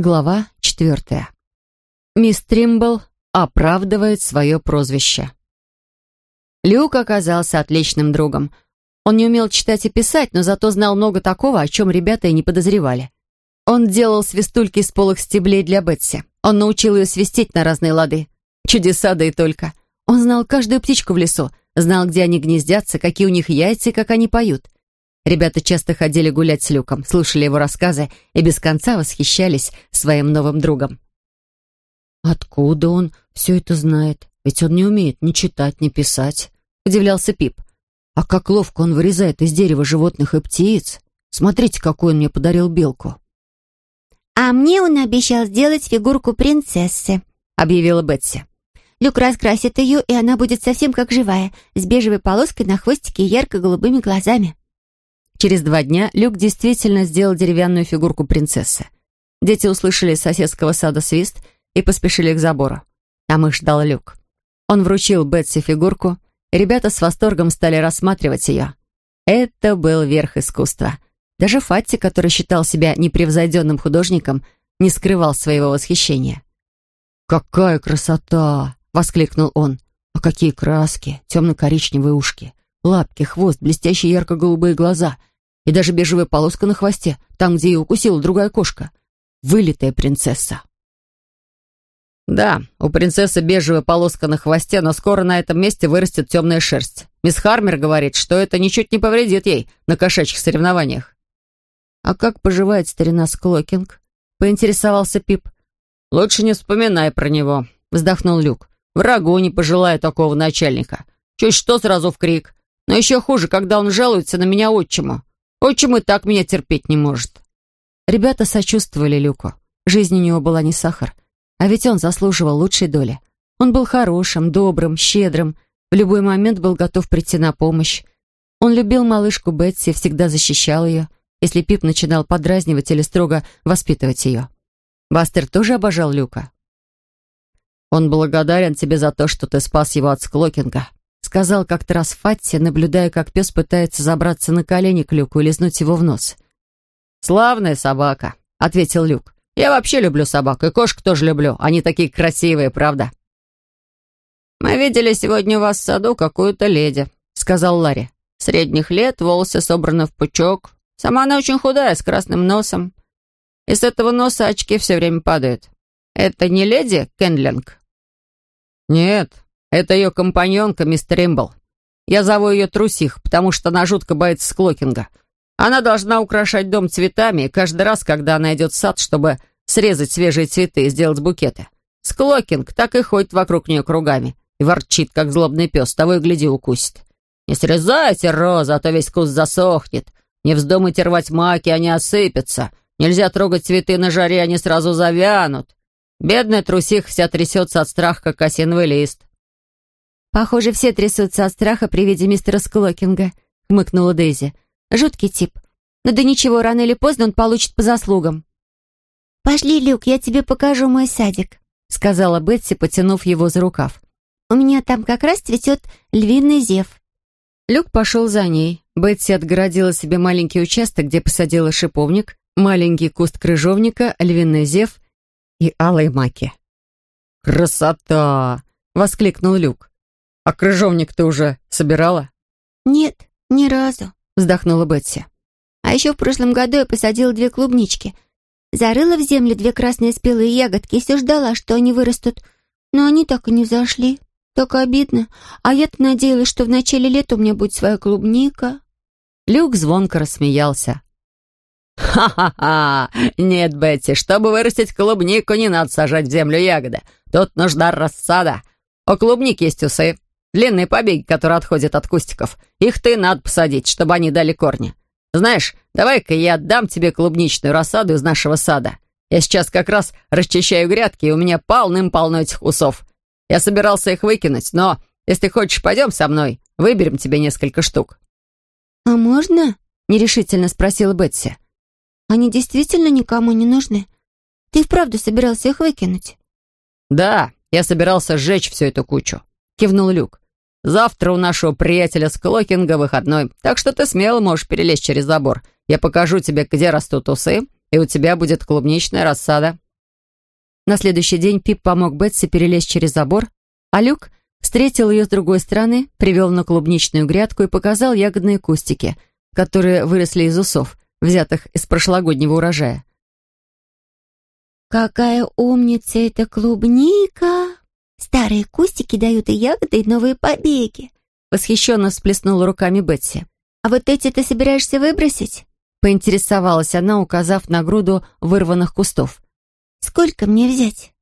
Глава четвертая. Мисс Тримбл оправдывает свое прозвище. Люк оказался отличным другом. Он не умел читать и писать, но зато знал много такого, о чем ребята и не подозревали. Он делал свистульки из полых стеблей для Бетси. Он научил ее свистеть на разные лады. Чудеса, да и только. Он знал каждую птичку в лесу, знал, где они гнездятся, какие у них яйца и как они поют. Ребята часто ходили гулять с Люком, слушали его рассказы и без конца восхищались своим новым другом. «Откуда он все это знает? Ведь он не умеет ни читать, ни писать», — удивлялся Пип. «А как ловко он вырезает из дерева животных и птиц! Смотрите, какую он мне подарил белку!» «А мне он обещал сделать фигурку принцессы», — объявила Бетси. «Люк раскрасит ее, и она будет совсем как живая, с бежевой полоской на хвостике и ярко-голубыми глазами». Через два дня Люк действительно сделал деревянную фигурку принцессы. Дети услышали из соседского сада свист и поспешили к забору. Там их ждал Люк. Он вручил Бетси фигурку, и ребята с восторгом стали рассматривать ее. Это был верх искусства. Даже Фатти, который считал себя непревзойденным художником, не скрывал своего восхищения. «Какая красота!» — воскликнул он. «А какие краски! Темно-коричневые ушки, лапки, хвост, блестящие ярко-голубые глаза — и даже бежевая полоска на хвосте, там, где ее укусила другая кошка. Вылитая принцесса. Да, у принцессы бежевая полоска на хвосте, но скоро на этом месте вырастет темная шерсть. Мисс Хармер говорит, что это ничуть не повредит ей на кошачьих соревнованиях. «А как поживает старина Склокинг?» — поинтересовался Пип. «Лучше не вспоминай про него», — вздохнул Люк. «Врагу не пожелаю такого начальника. Чуть что сразу в крик. Но еще хуже, когда он жалуется на меня отчиму. Отчим и так меня терпеть не может». Ребята сочувствовали Люку. Жизнь у него была не сахар. А ведь он заслуживал лучшей доли. Он был хорошим, добрым, щедрым, в любой момент был готов прийти на помощь. Он любил малышку Бетси и всегда защищал ее, если Пип начинал подразнивать или строго воспитывать ее. Бастер тоже обожал Люка. «Он благодарен тебе за то, что ты спас его от Склокинга», сказал как-то раз Фатти, наблюдая, как пес пытается забраться на колени к Люку и лизнуть его в нос. «Славная собака», — ответил Люк. «Я вообще люблю собак, и кошек тоже люблю. Они такие красивые, правда?» «Мы видели сегодня у вас в саду какую-то леди», — сказал Ларри. «Средних лет, волосы собраны в пучок. Сама она очень худая, с красным носом. И с этого носа очки все время падают. Это не леди Кендлинг?» «Нет, это ее компаньонка, мисс Тримбл. Я зову ее Трусиха, потому что она жутко боится Склокинга. Она должна украшать дом цветами, каждый раз, когда она идет в сад, чтобы срезать свежие цветы и сделать букеты. Склокинг так и ходит вокруг нее кругами и ворчит, как злобный пес, того и гляди укусит. «Не срезайте розы, а то весь куст засохнет. Не вздумайте рвать маки, они осыпятся. Нельзя трогать цветы на жаре, они сразу завянут. Бедная трусих вся трясется от страха, как осиновый лист. «Похоже, все трясутся от страха при виде мистера Склокинга», — хмыкнула Дейзи. «Жуткий тип. Но да ничего, рано или поздно он получит по заслугам». «Пошли, Люк, я тебе покажу мой садик», — сказала Бетси, потянув его за рукав. «У меня там как раз цветет львиный зев». Люк пошел за ней. Бетси отгородила себе маленький участок, где посадила шиповник, маленький куст крыжовника, львиный зев и алые маки. «Красота!» — воскликнул Люк. «А крыжовник ты уже собирала?» «Нет, ни разу», — вздохнула Бетси. «А еще в прошлом году я посадила две клубнички. Зарыла в землю две красные спелые ягодки и все ждала, что они вырастут. Но они так и не взошли. Так обидно. А я-то надеялась, что в начале лета у меня будет своя клубника». Люк звонко рассмеялся. «Ха-ха-ха! Нет, Бетти, чтобы вырастить клубнику, не надо сажать в землю ягоды. Тут нужна рассада. У клубники есть усы, Длинные побеги, которые отходят от кустиков. Их ты надо посадить, чтобы они дали корни. Знаешь, давай-ка я отдам тебе клубничную рассаду из нашего сада. Я сейчас как раз расчищаю грядки, и у меня полным-полно этих усов. Я собирался их выкинуть, но если хочешь, пойдем со мной. Выберем тебе несколько штук». «А можно?» — нерешительно спросила Бетси. «Они действительно никому не нужны? Ты вправду собирался их выкинуть?» «Да, я собирался сжечь всю эту кучу кивнул Люк. «Завтра у нашего приятеля Склокинга выходной, так что ты смело можешь перелезть через забор. Я покажу тебе, где растут усы, и у тебя будет клубничная рассада. На следующий день Пип помог Бетси перелезть через забор, а Люк встретил ее с другой стороны, привел на клубничную грядку и показал ягодные кустики, которые выросли из усов, взятых из прошлогоднего урожая. «Какая умница эта клубника! Старые кустики дают и ягоды, и новые побеги!» Восхищенно всплеснула руками Бетси. «А вот эти ты собираешься выбросить?» Поинтересовалась она, указав на груду вырванных кустов. «Сколько мне взять?»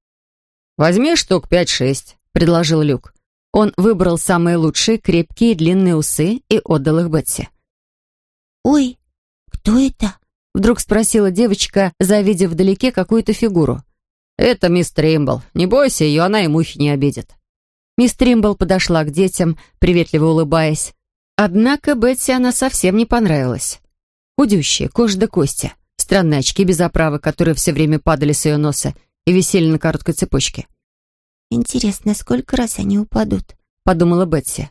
«Возьми штук пять-шесть», — предложил Люк. Он выбрал самые лучшие, крепкие, длинные усы и отдал их Бетси. «Ой, кто это?» — вдруг спросила девочка, завидев вдалеке какую-то фигуру. «Это мисс Тримбл. Не бойся ее, она и мухи не обидит». Мисс Тримбл подошла к детям, приветливо улыбаясь. Однако Бетси она совсем не понравилась. Худющая, кожа до кости, странные очки без оправы, которые все время падали с ее носа и висели на короткой цепочке. «Интересно, сколько раз они упадут?» — подумала Бетси.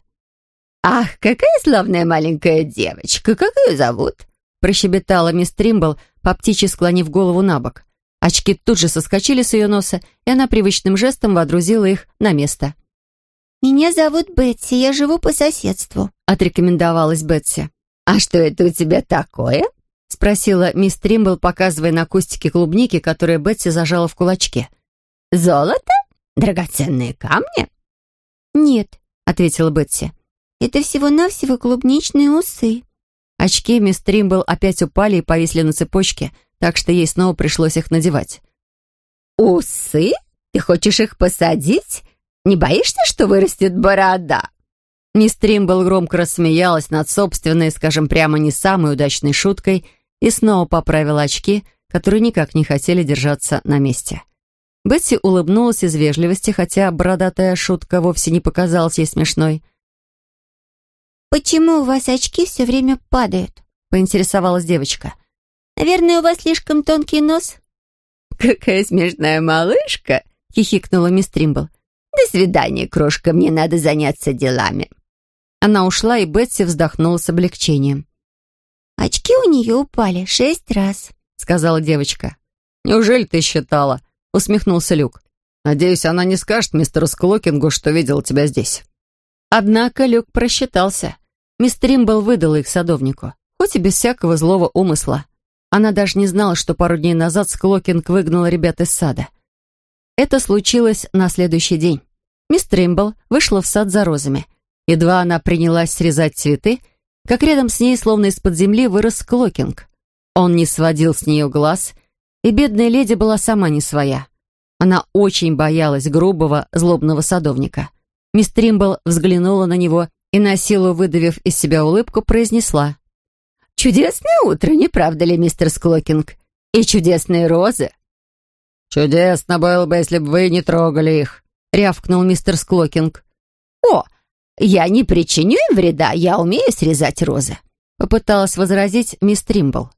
«Ах, какая славная маленькая девочка! Как ее зовут?» — прощебетала мисс Тримбл, по птичьи склонив голову на бок. Очки тут же соскочили с ее носа, и она привычным жестом водрузила их на место. «Меня зовут Бетси, я живу по соседству», — отрекомендовалась Бетси. «А что это у тебя такое?» — спросила мисс Тримбл, показывая на кустики клубники, которые Бетси зажала в кулачке. «Золото? Драгоценные камни?» «Нет», — ответила Бетси. «Это всего-навсего клубничные усы». Очки мисс Тримбл опять упали и повисли на цепочке, так что ей снова пришлось их надевать. «Усы? Ты хочешь их посадить? Не боишься, что вырастет борода?» Мисс Тримбл громко рассмеялась над собственной, скажем прямо, не самой удачной шуткой и снова поправила очки, которые никак не хотели держаться на месте. Бетси улыбнулась из вежливости, хотя бородатая шутка вовсе не показалась ей смешной. «Почему у вас очки все время падают?» — поинтересовалась девочка. «Наверное, у вас слишком тонкий нос?» «Какая смешная малышка!» — хихикнула мисс Тримбл. «До свидания, крошка, мне надо заняться делами». Она ушла, и Бетси вздохнула с облегчением. «Очки у нее упали шесть раз», — сказала девочка. «Неужели ты считала?» — усмехнулся Люк. «Надеюсь, она не скажет мистеру Склокингу, что видела тебя здесь». Однако Люк просчитался. Мисс Тримбл выдала их садовнику, хоть и без всякого злого умысла. Она даже не знала, что пару дней назад Склокинг выгнал ребят из сада. Это случилось на следующий день. Мисс Тримбл вышла в сад за розами. Едва она принялась срезать цветы, как рядом с ней, словно из-под земли, вырос Склокинг. Он не сводил с нее глаз, и бедная леди была сама не своя. Она очень боялась грубого, злобного садовника. Мисс Тримбл взглянула на него и, насилу выдавив из себя улыбку, произнесла. «Чудесное утро, не правда ли, мистер Склокинг? И чудесные розы!» «Чудесно было бы, если бы вы не трогали их», — рявкнул мистер Склокинг. «О, я не причиню им вреда, я умею срезать розы», — попыталась возразить мисс Тримбл.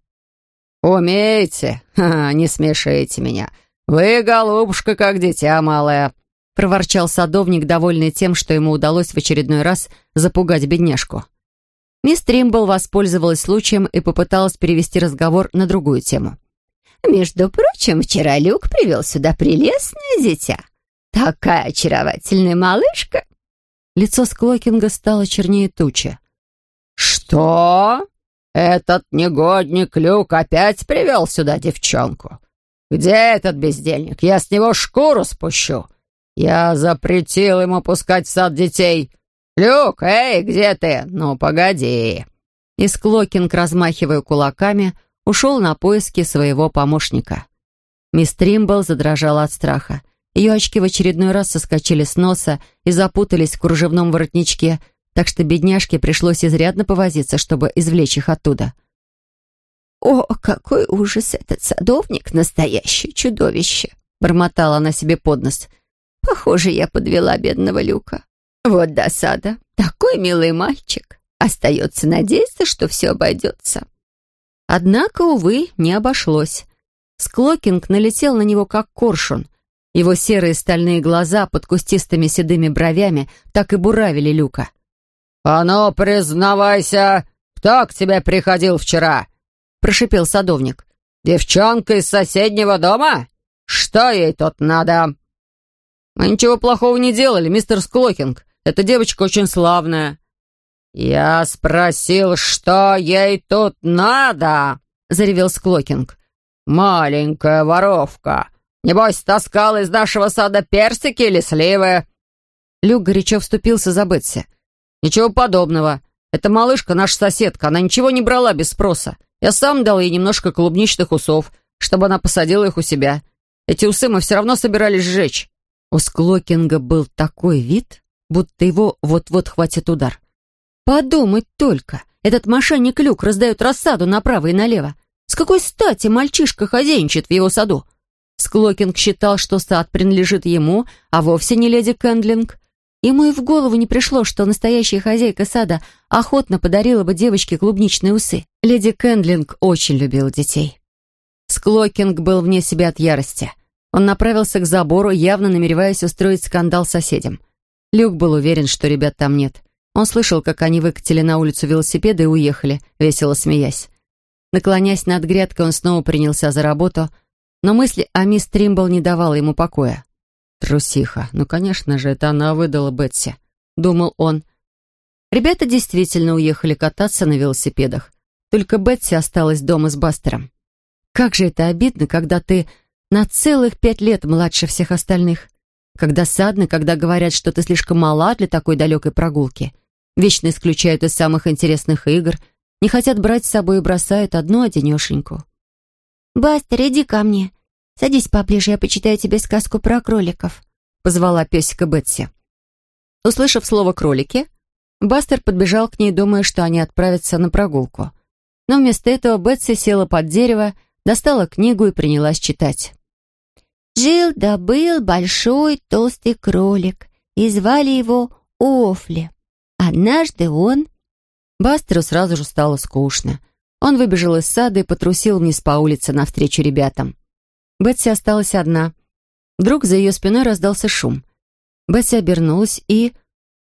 «Умеете? Ха, не смешите меня. Вы, голубушка, как дитя малое», — проворчал садовник, довольный тем, что ему удалось в очередной раз запугать бедняжку. Мисс Тримбл воспользовалась случаем и попыталась перевести разговор на другую тему. Между прочим, вчера Люк привел сюда прелестное дитя. Такая очаровательная малышка. Лицо Склокинга стало чернее тучи. «Что? Этот негодник Люк опять привел сюда девчонку? Где этот бездельник? Я с него шкуру спущу. Я запретил ему пускать в сад детей. Люк, эй, где ты? Ну, погоди!» И Склокинг, размахивая кулаками, ушел на поиски своего помощника. Мисс Тримбл задрожала от страха. Ее очки в очередной раз соскочили с носа и запутались в кружевном воротничке, так что бедняжке пришлось изрядно повозиться, чтобы извлечь их оттуда. «О, какой ужас этот садовник! Настоящее чудовище!» бормотала она себе под нос. «Похоже, я подвела бедного Люка. Вот досада. Такой милый мальчик. Остается надеяться, что все обойдется». Однако, увы, не обошлось. Склокинг налетел на него как коршун. Его серые стальные глаза под кустистыми седыми бровями так и буравили Люка. «А ну, признавайся, кто к тебе приходил вчера?» — прошипел садовник. «Девчонка из соседнего дома? Что ей тут надо?» «Мы ничего плохого не делали, мистер Склокинг. Эта девочка очень славная». «Я спросил, что ей тут надо?» — заревел Склокинг. «Маленькая воровка. Небось, таскала из нашего сада персики или сливы?» Люк горячо вступился за Бетси. «Ничего подобного. Эта малышка наша соседка. Она ничего не брала без спроса. Я сам дал ей немножко клубничных усов, чтобы она посадила их у себя. Эти усы мы все равно собирались сжечь». У Склокинга был такой вид, будто его вот-вот хватит удар. Подумать только, этот мошенник Люк раздает рассаду направо и налево. С какой стати мальчишка хозяйничает в его саду? Склокинг считал, что сад принадлежит ему, а вовсе не леди Кэндлинг. Ему и в голову не пришло, что настоящая хозяйка сада охотно подарила бы девочке клубничные усы. Леди Кэндлинг очень любила детей. Склокинг был вне себя от ярости. Он направился к забору, явно намереваясь устроить скандал соседям. Люк был уверен, что ребят там нет. Он слышал, как они выкатили на улицу велосипеды и уехали, весело смеясь. Наклонясь над грядкой, он снова принялся за работу, но мысли о мисс Тримбл не давала ему покоя. «Трусиха, ну, конечно же, это она выдала Бетси», — думал он. Ребята действительно уехали кататься на велосипедах. Только Бетси осталась дома с Бастером. Как же это обидно, когда ты на целых пять лет младше всех остальных. Когда садно, когда говорят, что ты слишком мала для такой далекой прогулки. Вечно исключают из самых интересных игр, не хотят брать с собой и бросают одну одинешеньку. «Бастер, иди ко мне. Садись поближе, я почитаю тебе сказку про кроликов», — позвала песика Бетси. Услышав слово «кролики», Бастер подбежал к ней, думая, что они отправятся на прогулку. Но вместо этого Бетси села под дерево, достала книгу и принялась читать. Жил да был большой толстый кролик, и звали его Офли. Однажды он... Бастеру сразу же стало скучно. Он выбежал из сада и потрусил вниз по улице навстречу ребятам. Бетси осталась одна. Вдруг за ее спиной раздался шум. Бетси обернулась и...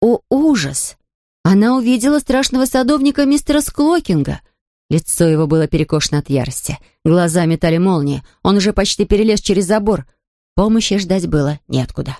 О, ужас! Она увидела страшного садовника мистера Склокинга. Лицо его было перекошено от ярости. Глаза метали молнии. Он уже почти перелез через забор — Помощи ждать было неоткуда.